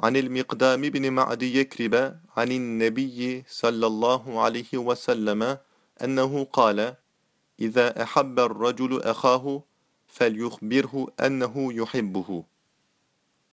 عن المقدام بن معد يكرب عن النبي صلى الله عليه وسلم أنه قال إذا أحب الرجل أخاه فليخبره أنه يحبه.